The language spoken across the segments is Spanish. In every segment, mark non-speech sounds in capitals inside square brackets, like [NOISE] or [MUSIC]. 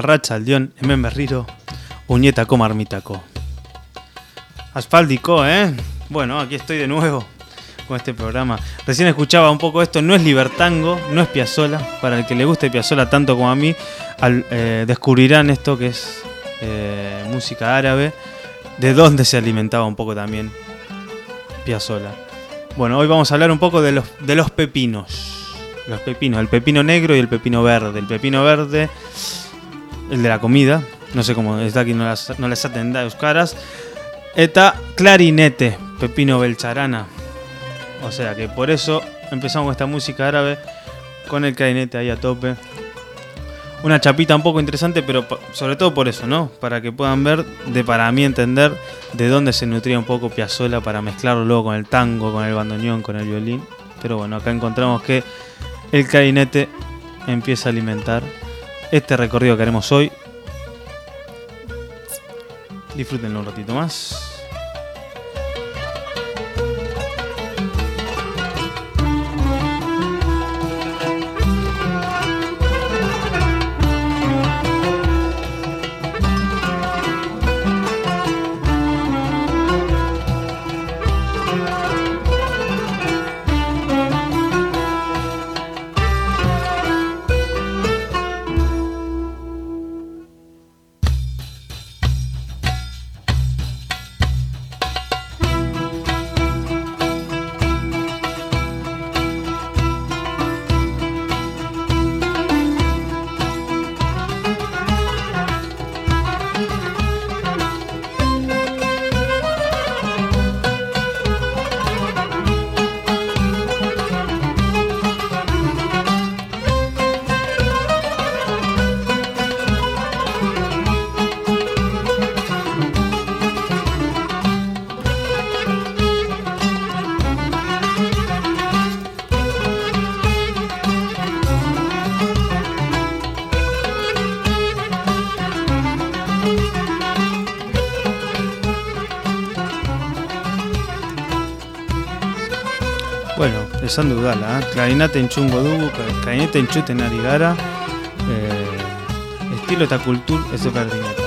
Arratsaldion hemen berriro uñetako marmitako. Asfáltico, ¿eh? Bueno, aquí estoy de nuevo con este programa. Recién escuchaba un poco esto, no es Libertango, no es Piazzola. Para el que le guste Piazzola tanto como a mí, al, eh, descubrirán esto que es eh, música árabe, de dónde se alimentaba un poco también Piazzola. Bueno, hoy vamos a hablar un poco de los, de los pepinos. Los pepinos, el pepino negro y el pepino verde. El pepino verde el de la comida, no sé cómo está aquí, no las, no les atenda caras. Eta clarinete, Pepino Belcharana. O sea que por eso empezamos con esta música árabe con el clarinete ahí a tope. Una chapita un poco interesante, pero sobre todo por eso, ¿no? Para que puedan ver, de para mí entender, de dónde se nutría un poco Piazzolla para mezclarlo luego con el tango, con el bandoneón, con el violín. Pero bueno, acá encontramos que el clarinete empieza a alimentar este recorrido que haremos hoy. Disfrútenlo un ratito más. Esan dudala, eh? klarinate entzungo dugu, klarinate entzuten ari gara, eh, estilo eta kultur ez berdinetan.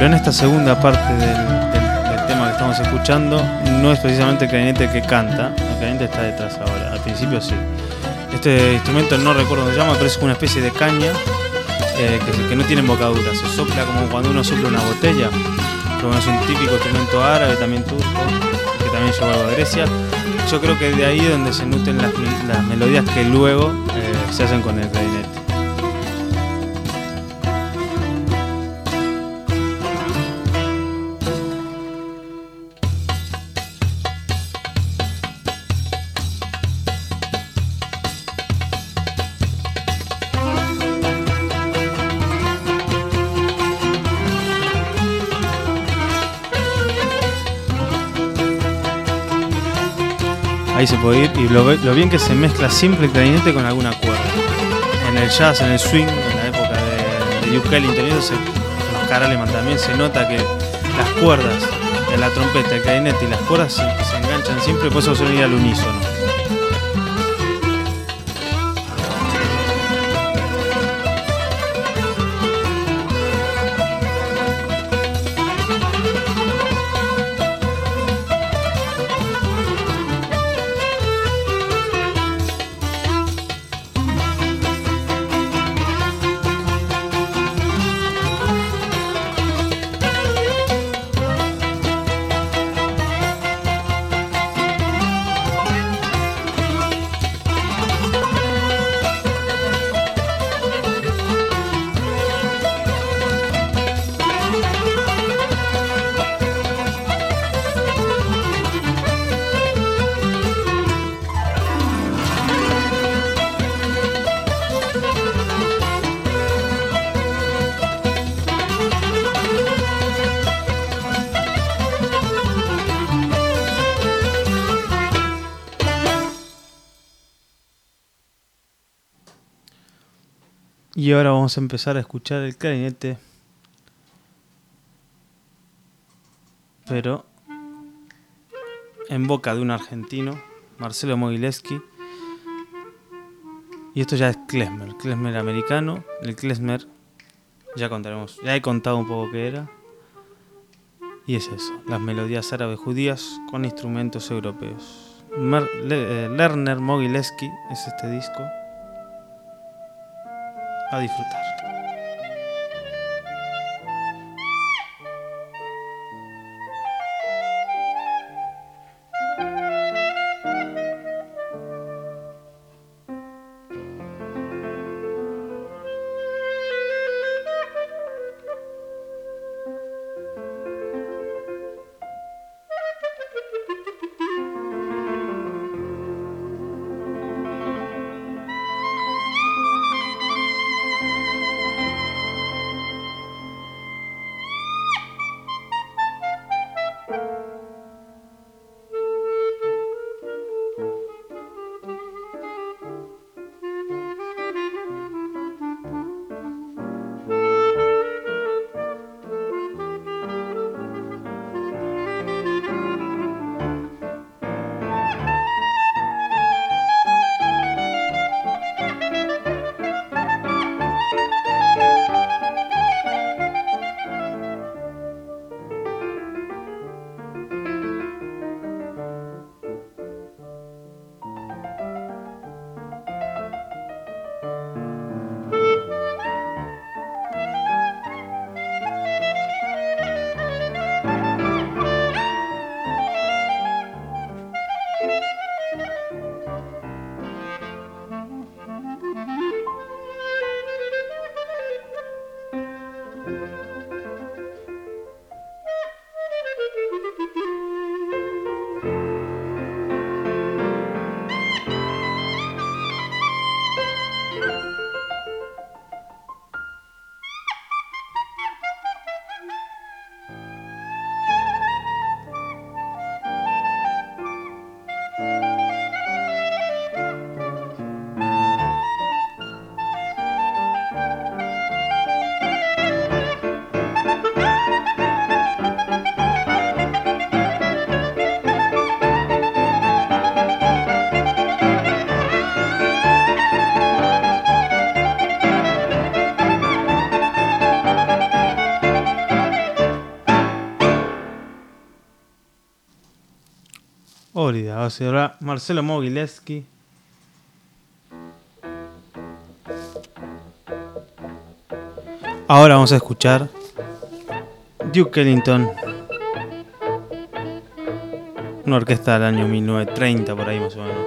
Pero en esta segunda parte del, tema que estamos escuchando, no es precisamente el clarinete que canta, el clarinete está detrás ahora, al principio sí. Este instrumento no recuerdo cómo se llama, pero es una especie de caña eh, que, no tiene embocadura, se sopla como cuando uno sopla una botella. Bueno, es un típico instrumento árabe, también turco, que también algo de Grecia. Yo creo que de ahí es donde se nutren las, las melodías que luego eh, se hacen con el clarinete. Y lo, bien que se mezcla siempre el clarinete con alguna cuerda. En el jazz, en el swing, en la época de, de Duke Ellington, se, los Caraleman también se nota que las cuerdas de la trompeta, el clarinete y las cuerdas se, enganchan siempre, por eso suelen ir al unísono. Y ahora vamos a empezar a escuchar el clarinete. Pero en boca de un argentino, Marcelo Mogileski. Y esto ya es klezmer, klezmer americano. El klezmer, ya contaremos, ya he contado un poco qué era. Y es eso, las melodías árabes judías con instrumentos europeos. Le- eh, Lerner Mogileski es este disco. A disfrutar. Sea, Marcelo Mogileski. Ahora vamos a escuchar Duke Ellington. Una orquesta del año 1930, por ahí más o menos.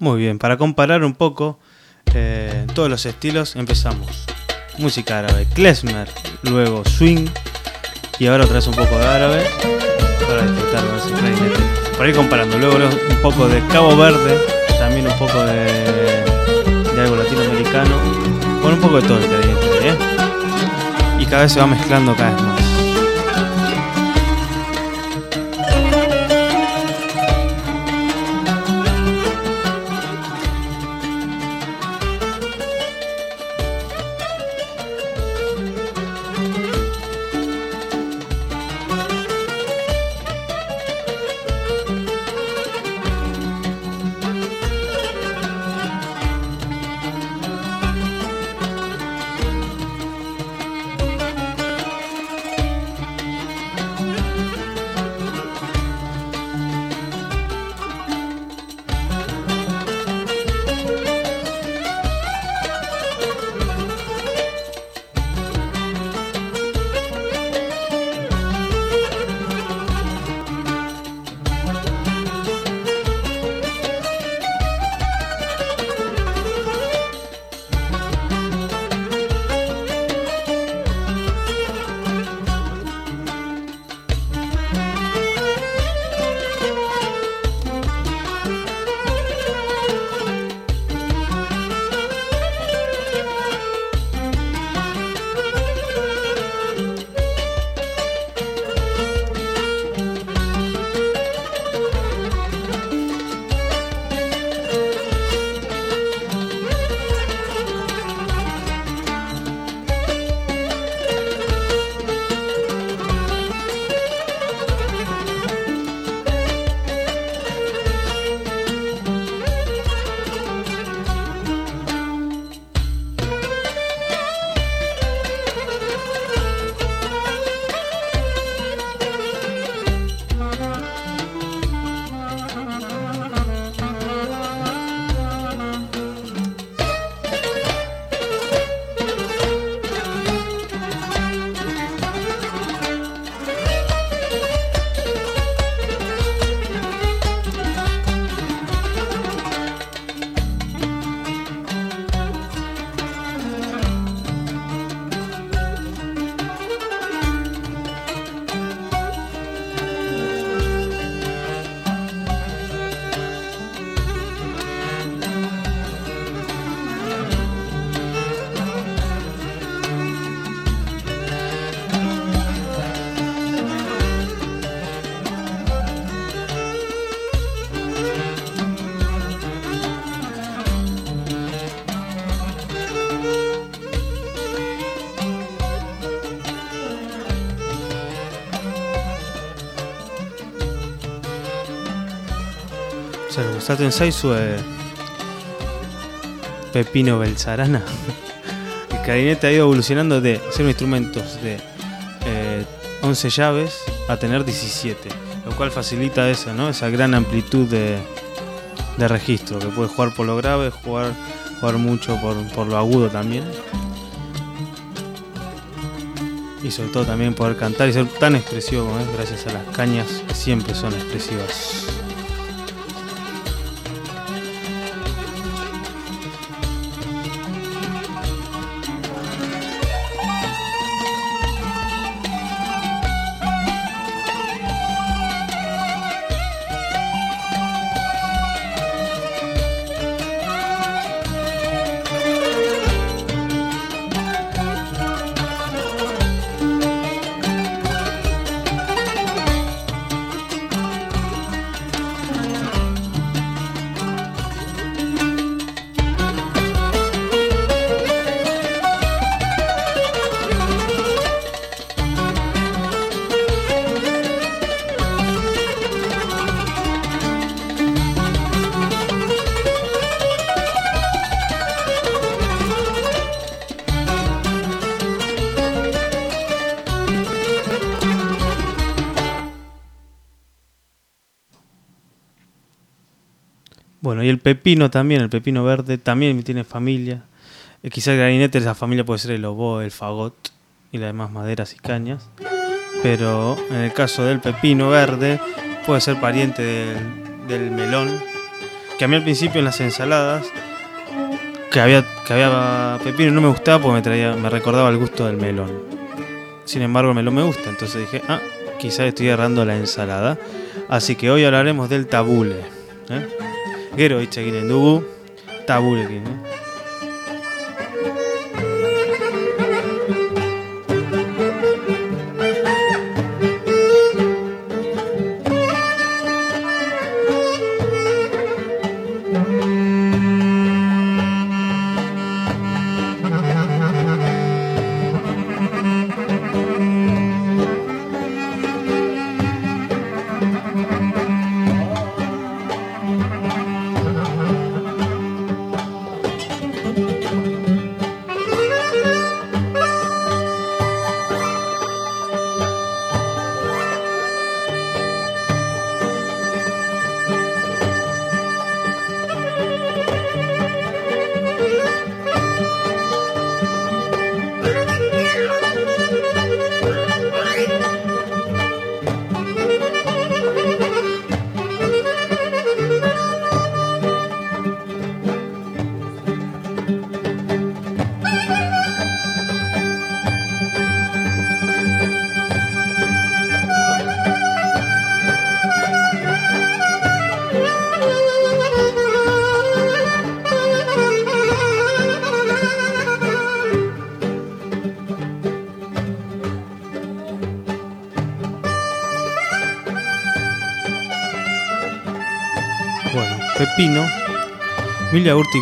Muy bien, para comparar un poco eh, todos los estilos, empezamos. Música árabe, klezmer, luego swing y ahora otra vez un poco de árabe para disfrutar Para ir comparando, luego un poco de Cabo Verde, también un poco de, algo latinoamericano, con un poco de todo el ¿eh? Y cada vez se va mezclando cada vez más. Saten Saizu es Pepino Belsarana. [LAUGHS] El clarinete ha ido evolucionando de ser un instrumento de eh, 11 llaves a tener 17, lo cual facilita eso, ¿no? esa gran amplitud de, de registro, que puede jugar por lo grave, jugar, jugar mucho por, por lo agudo también. Y sobre todo también poder cantar y ser tan expresivo como es gracias a las cañas que siempre son expresivas. Pepino también, el pepino verde también tiene familia. Eh, quizá el galinete de esa familia puede ser el oboe, el fagot y las demás maderas y cañas. Pero en el caso del pepino verde puede ser pariente del, melón. Que a mí al principio en las ensaladas que había, que había pepino no me gustaba porque me, traía, me recordaba el gusto del melón. Sin embargo el melón me gusta, entonces dije, ah, quizás estoy agarrando la ensalada. Así que hoy hablaremos del tabule. ¿eh? Gero hitz egiten dugu taburekin. Eh?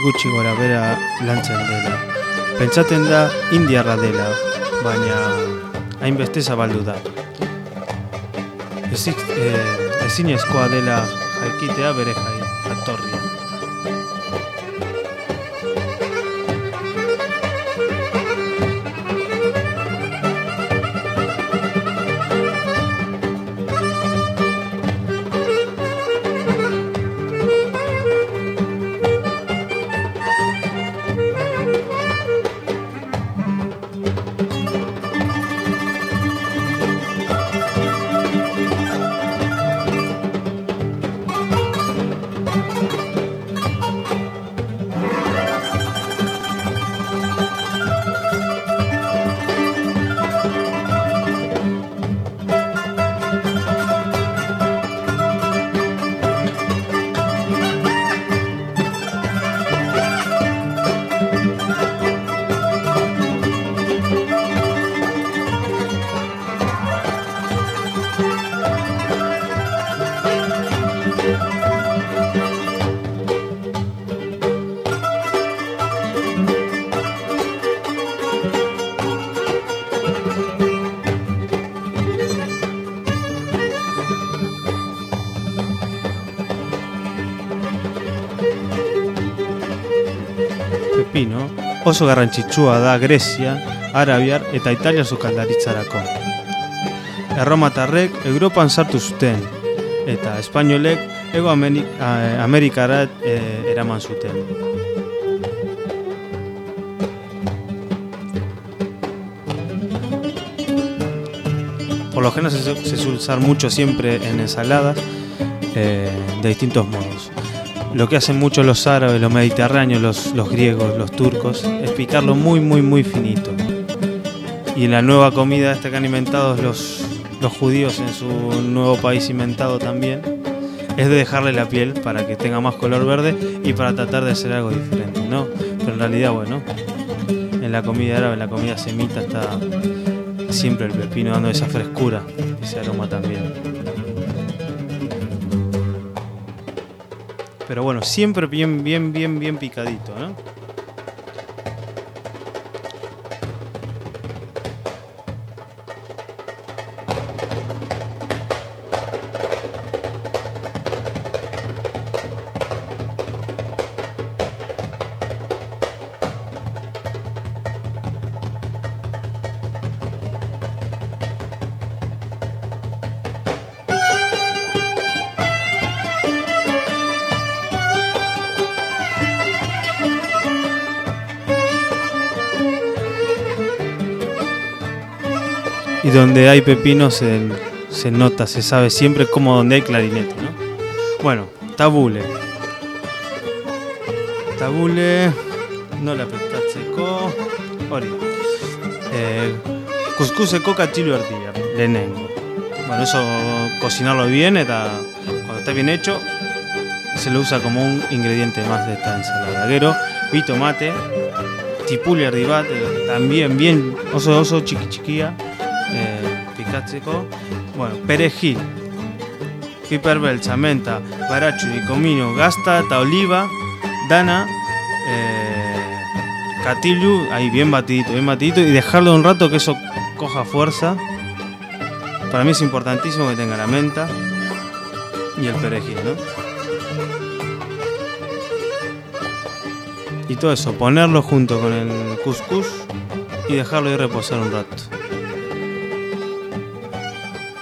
Gutxi gora bera lantzen dela. Pentsaten da indiarra dela, baina hainbeste zabaldu da. Ezik, eh, ezinezkoa dela jaikitea bere jai, oso garrantzitsua da Grecia, Arabiar eta Italia sukaldaritzarako. Erromatarrek Europan sartu zuten eta espainolek ego Amerikara e, eraman zuten. Por lo general se, se suele usar mucho siempre en ensaladas eh, de distintos modos. Lo que hacen mucho los árabes, los mediterráneos, los, los griegos, los turcos, es picarlo muy, muy, muy finito. Y en la nueva comida esta que han inventado los, los judíos en su nuevo país inventado también, es de dejarle la piel para que tenga más color verde y para tratar de hacer algo diferente, ¿no? Pero en realidad, bueno, en la comida árabe, en la comida semita está siempre el pepino dando esa frescura, ese aroma también. Pero bueno, siempre bien, bien, bien, bien picadito, ¿no? Donde hay pepino se, se nota, se sabe siempre como donde hay clarinete, ¿no? Bueno, tabule. Tabule, no la petatzeko, hori. Eh, cuscuseko katxilu erdia, lehenengo. Bueno, eso cocinarlo bien, eta cuando está bien hecho, se lo usa como un ingrediente más de esta ensalada. Gero, bi tomate, tipuli erdi bat, eh, también bien oso oso txiki txikia, pikatzeko. Bueno, perejil, piper beltza, menta, baratxu, komino, gazta eta oliva, dana, eh, catilu, ahí bien batidito, bien batidito, y dejarlo un rato que eso coja fuerza. Para mí es importantísimo que tenga la menta y el perejil, ¿no? Y todo eso, ponerlo junto con el couscous y dejarlo ir reposar un rato.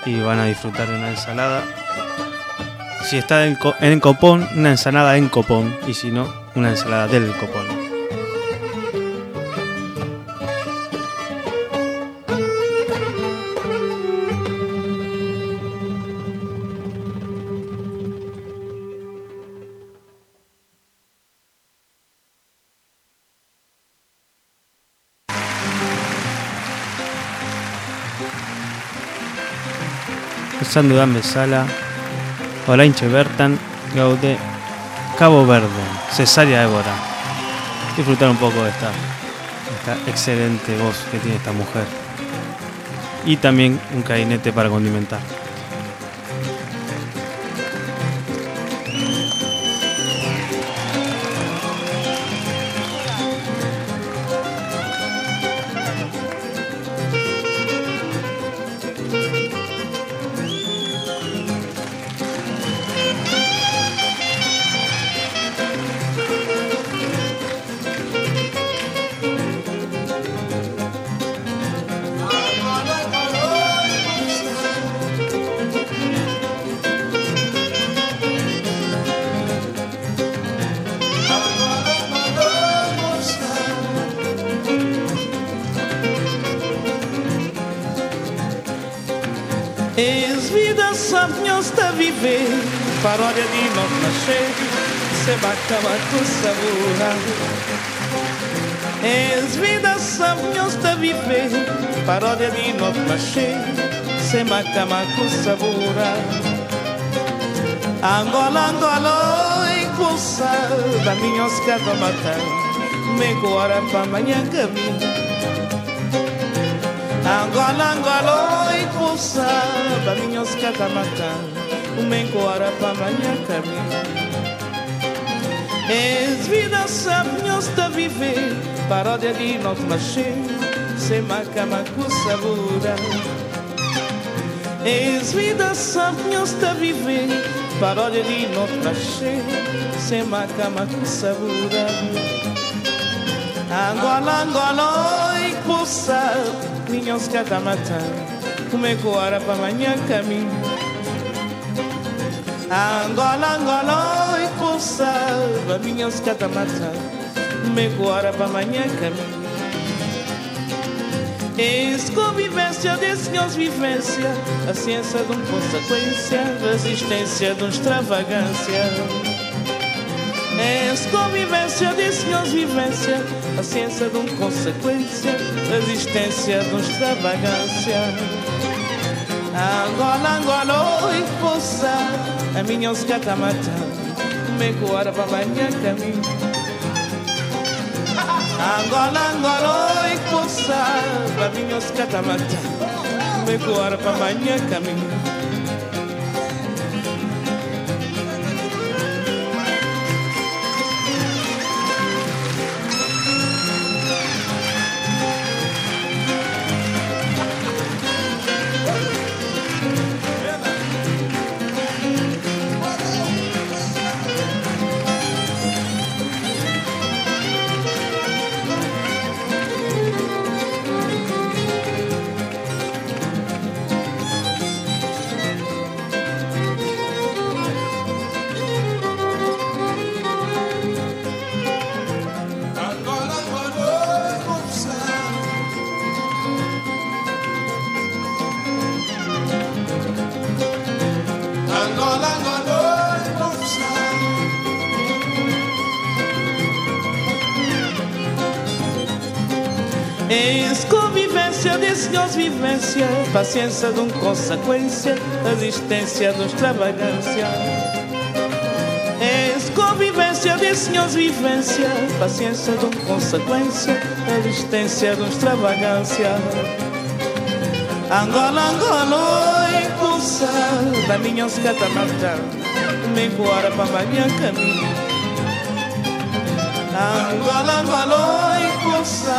Y van a disfrutar de una ensalada. Si está en, en copón, una ensalada en copón. Y si no, una ensalada del copón. Esan dudan bezala, oraintxe bertan gaude Cabo Verde, Cesárea Évora. Disfrutar un poco de esta, esta excelente voz que tiene esta mujer. Y también un cainete para condimentar. matamakosabora angolangoaloi kosa baminyoska bamata mekoara pamanyakami angolangoaloi me baminyoska para manhã caminho es vida sabnyosta viver paródia de nós machê semacamaco sabura. Eis vida safniosta vive Parodia di nostra sce Se maca ma tu savura Angola, Angola, possa Ninhos cada mata. Come é coara pa manhã caminho Angola, Angola, possa Ninhos cada mata. Come é coara pa manhã caminho Eis convivência de senhores vivência, a ciência de uma consequência, resistência de uma extravagância. Eis convivência de senhores vivência, a ciência de uma consequência, resistência de uma extravagância. Angola, Angola, oi, poça, a minha os catamata, me guarda para amanhã caminho. Angola, Angola, oi, poça, a minha os senhores vivência, paciência de um consequência, resistência de um extravagância. Eis convivência de senhores vivência, paciência de um consequência, resistência de um extravagância. Angola, Angola, impulsa, da minha os catamatã, me embora para amanhã caminho. Angola, Angola, impulsa,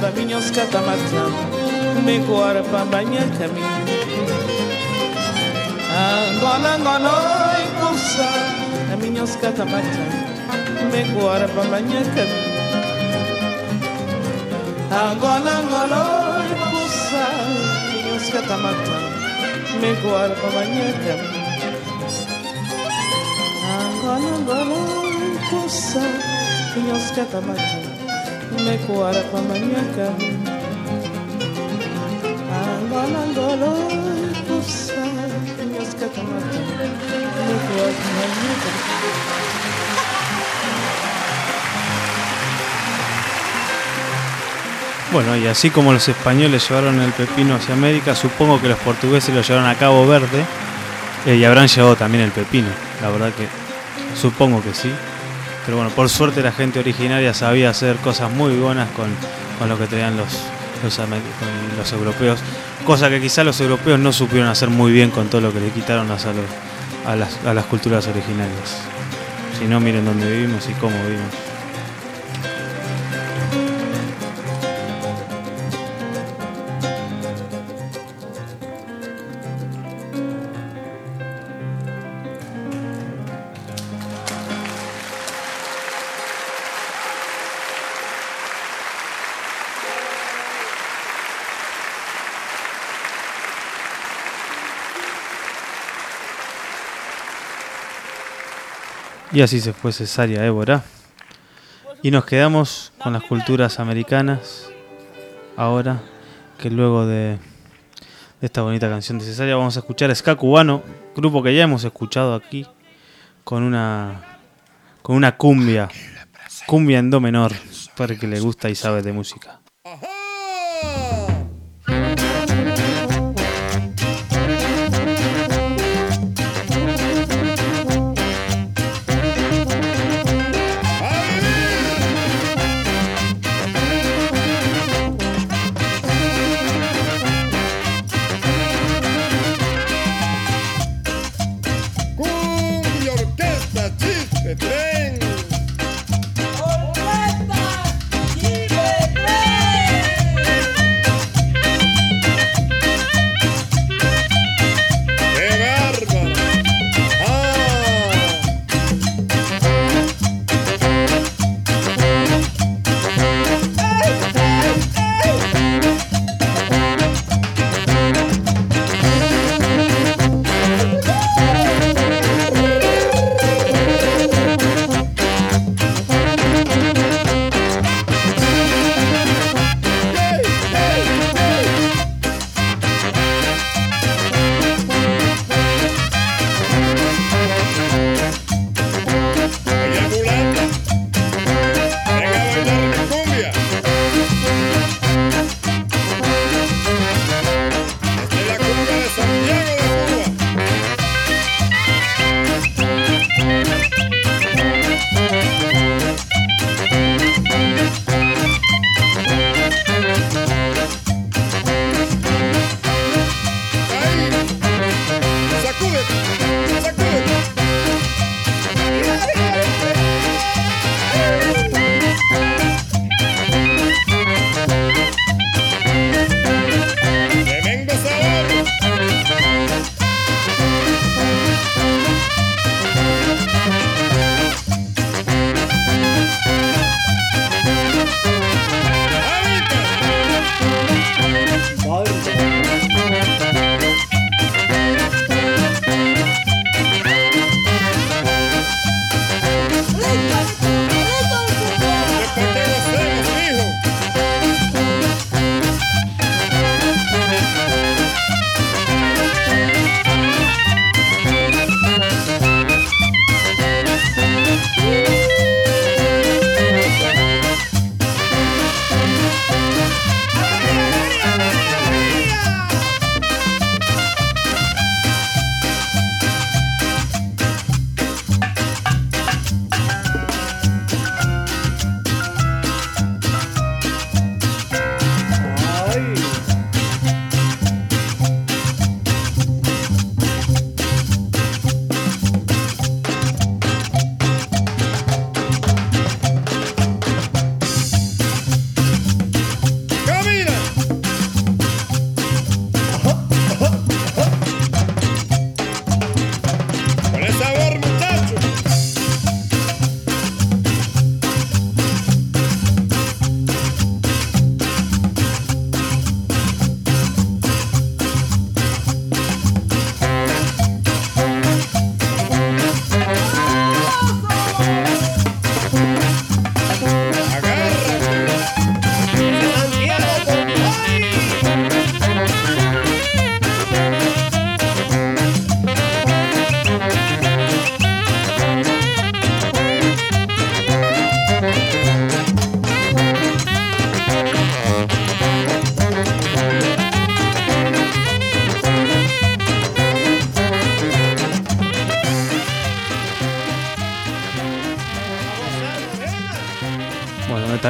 da minha os catamatã, me cuore pa bagna cammino Angola Angola e corsa a minha escata mata, me cuore pa bagna cammino Angola Angola e corsa a minha scata matta me cuore pa bagna cammino Angola Angola e corsa a minha scata matta me cuore pa bagna cammino Bueno, y así como los españoles llevaron el pepino hacia América, supongo que los portugueses lo llevaron a Cabo Verde eh, y habrán llevado también el pepino. La verdad que supongo que sí. Pero bueno, por suerte la gente originaria sabía hacer cosas muy buenas con, con lo que traían los, los, los europeos. Cosa que quizá los europeos no supieron hacer muy bien con todo lo que le quitaron a, los- a las, a las culturas originarias. Si no, miren dónde vivimos y cómo vivimos. Y así se fue Cesárea Évora. Y nos quedamos con las culturas americanas. Ahora que luego de, esta bonita canción de Cesárea vamos a escuchar Ska Cubano, grupo que ya hemos escuchado aquí con una con una cumbia, cumbia en do menor, para el que le gusta y sabe de música.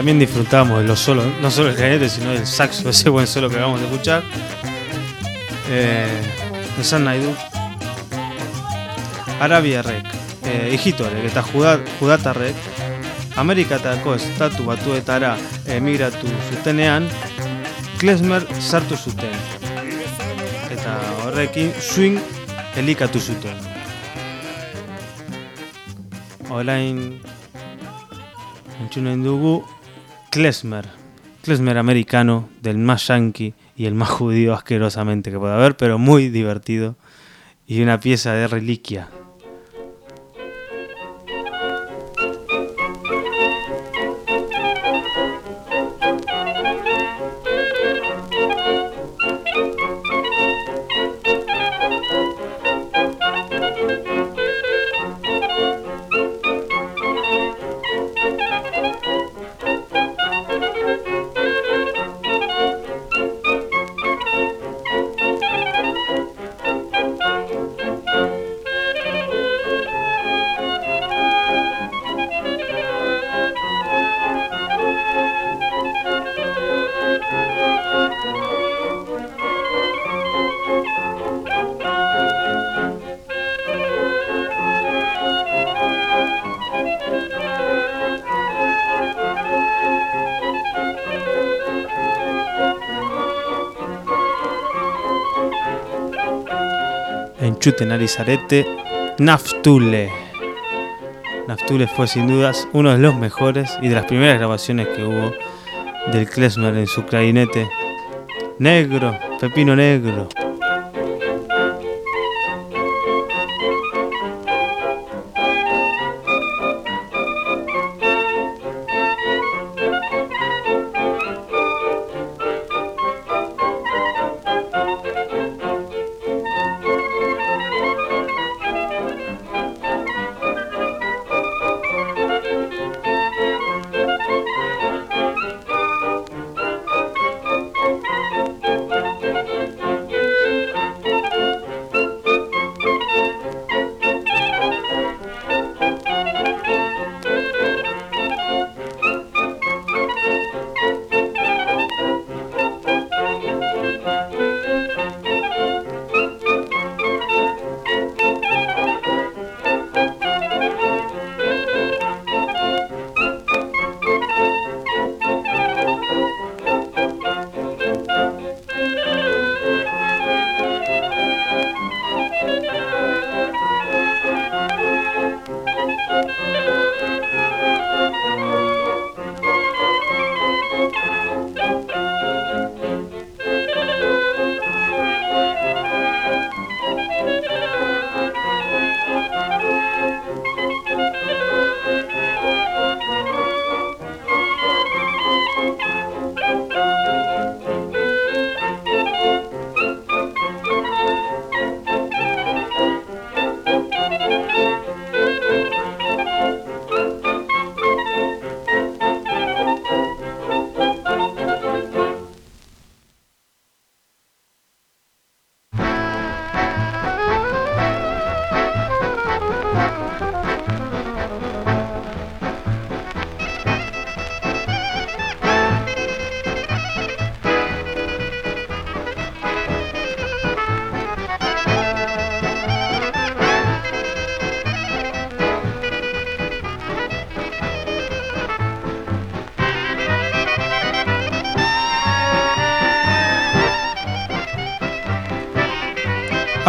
También disfrutamos de los solos, no solo el clarinete, sino del saxo, ese buen solo que acabamos de escuchar. Eh, de San Naidu. Arabia Rek. Eh, que está Judata Rek. América Tako, Statu Batuetara, Emigratu Zutenean, Klezmer sartu zuten. Eta horrekin swing elikatu zuten. Orain entzunen dugu Klezmer. Klezmer americano, del más yankee y el más judío asquerosamente que pueda haber, pero muy divertido. Y una pieza de reliquia. Enchuten Arizarete, Naftule. Naftule fue sin dudas uno de los mejores y de las primeras grabaciones que hubo del Klezmer en su clarinete. Negro, pepino negro.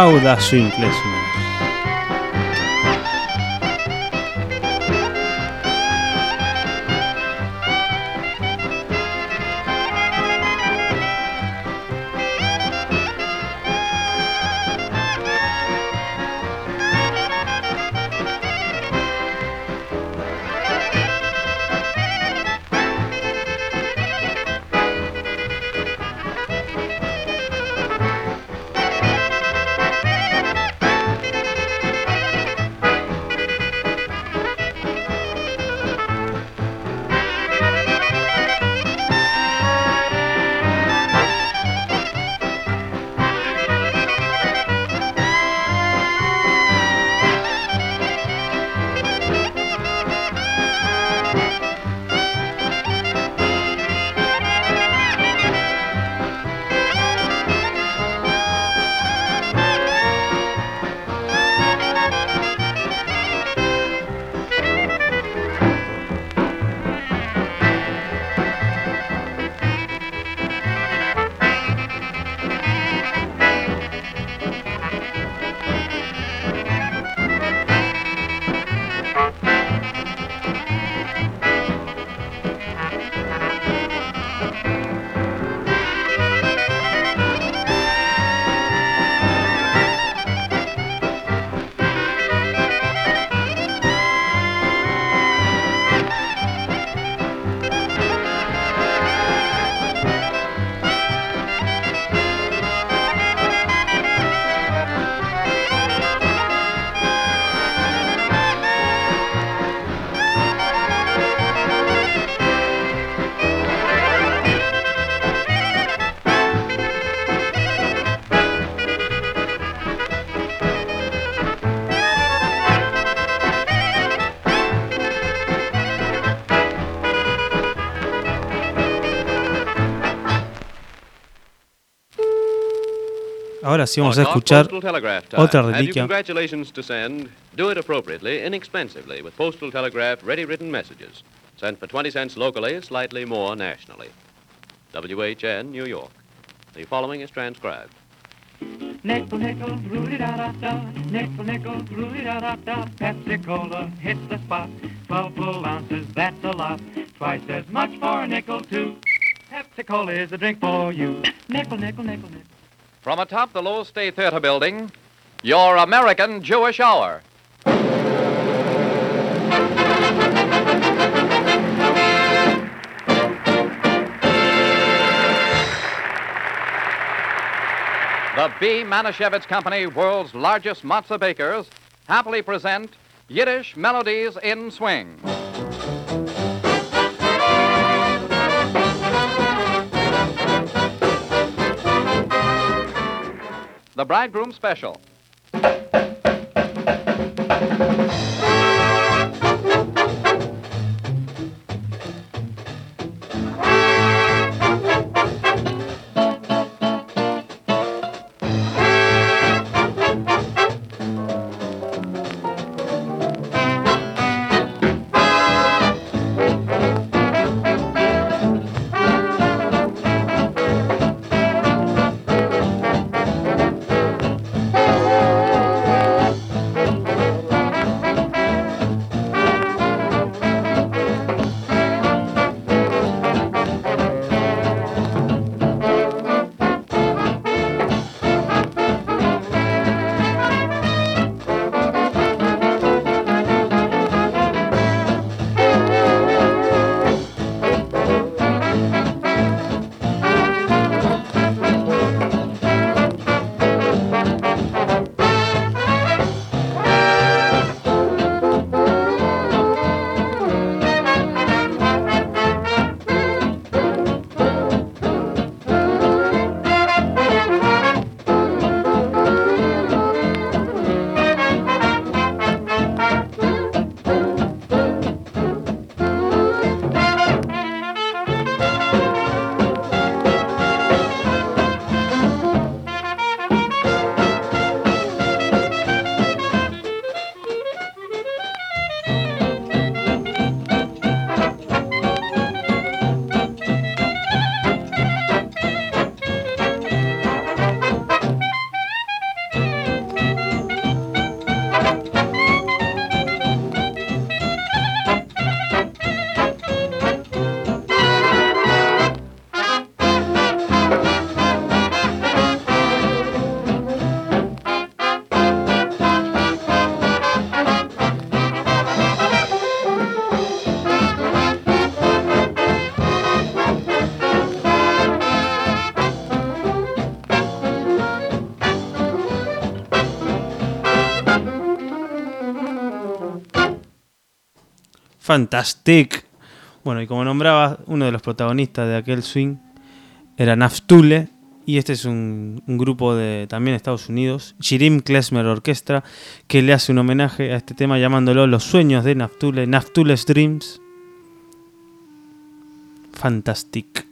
Auda Swing Klezmer. ahora sí vamos a escuchar Postal Telegraph time. otra reliquia. congratulations to send? Do it appropriately, inexpensively, with Postal Telegraph ready-written messages. Sent for 20 cents locally, slightly more nationally. WHN, New York. The following is transcribed. Nickel, nickel, roody da da da. Nickel, nickel, roody da da da. Pepsi Cola hits the spot. Twelve full ounces, that's a lot. Twice as much for a nickel, too. Pepsi Cola is the drink for you. Nickel, nickel, nickel, nickel. From atop the Lowell State Theater building, your American Jewish Hour. The B. Manischewitz Company, world's largest matzah bakers, happily present Yiddish Melodies in Swing. The Bridegroom Special. Fantastic. Bueno, y como nombraba, uno de los protagonistas de aquel swing era Naftule. Y este es un, grupo de también Estados Unidos, Shirim Klezmer Orchestra, que le hace un homenaje a este tema llamándolo Los sueños de Naftule, Naftule's Dreams. Fantastic.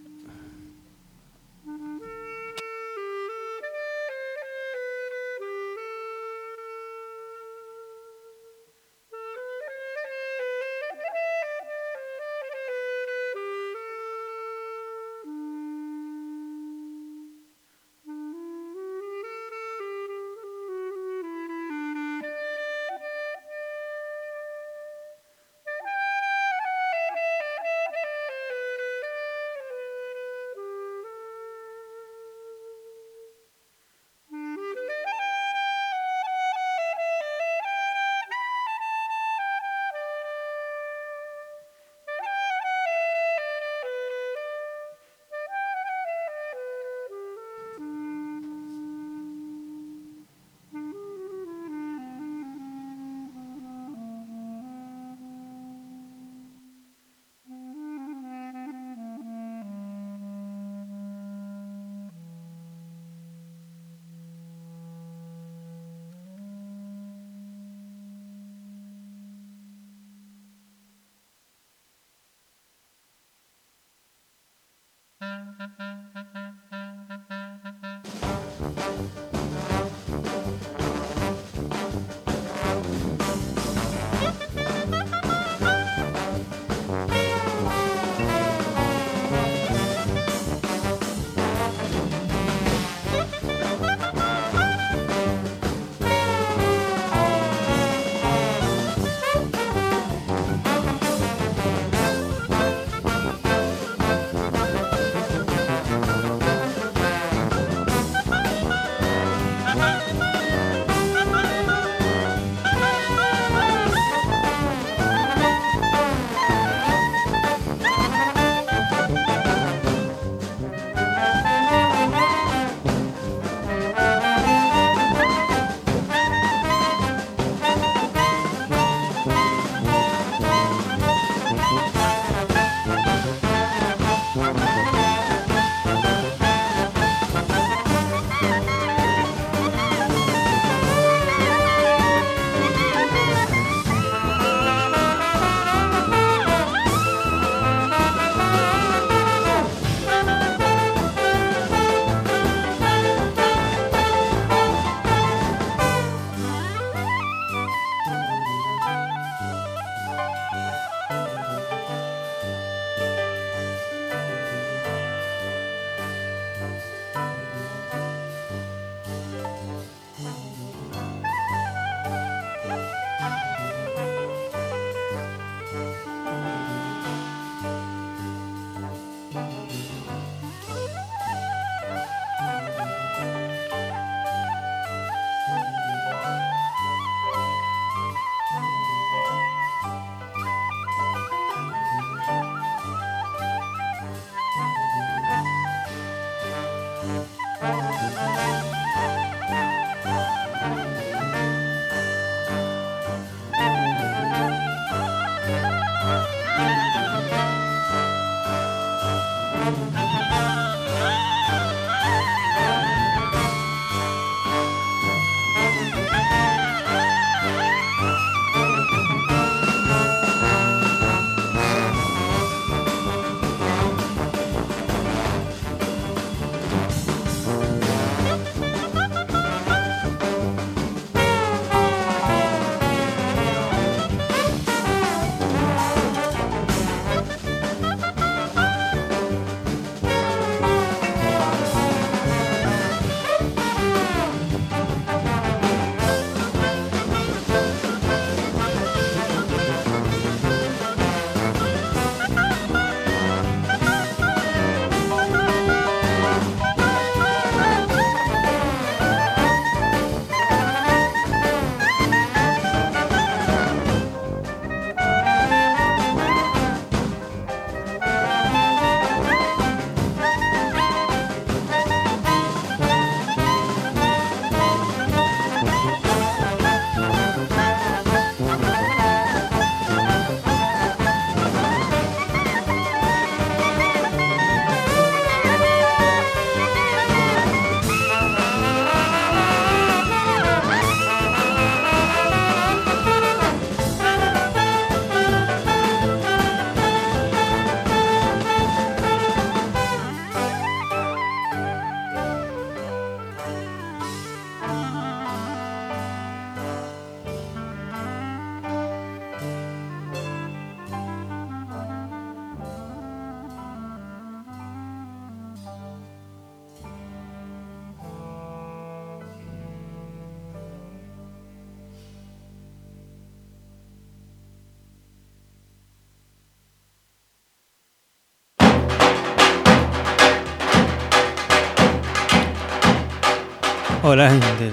Hola, gente.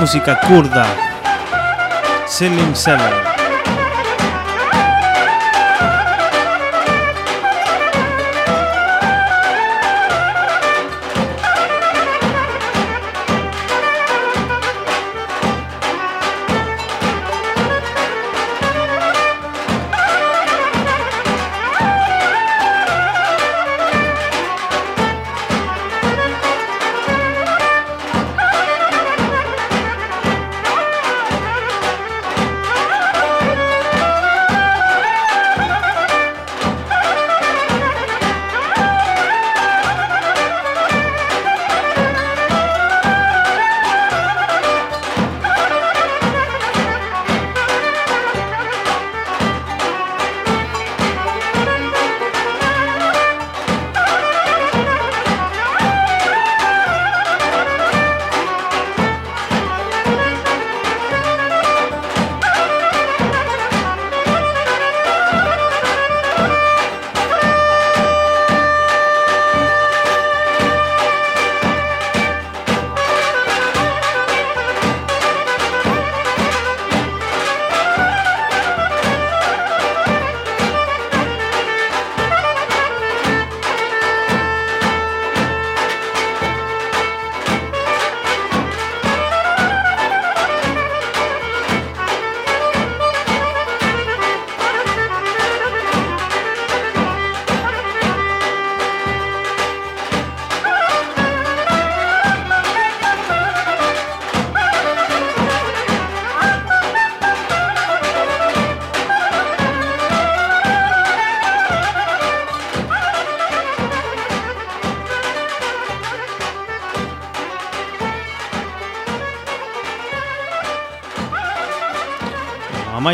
Música kurda. Selim Seller.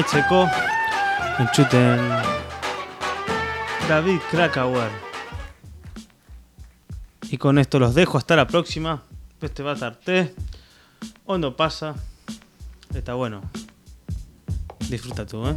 Amaitzeko entzuten David Krakauer. Y con esto los dejo hasta la próxima. Este va a arte. Ondo pasa. Está bueno. Disfruta tú, ¿eh?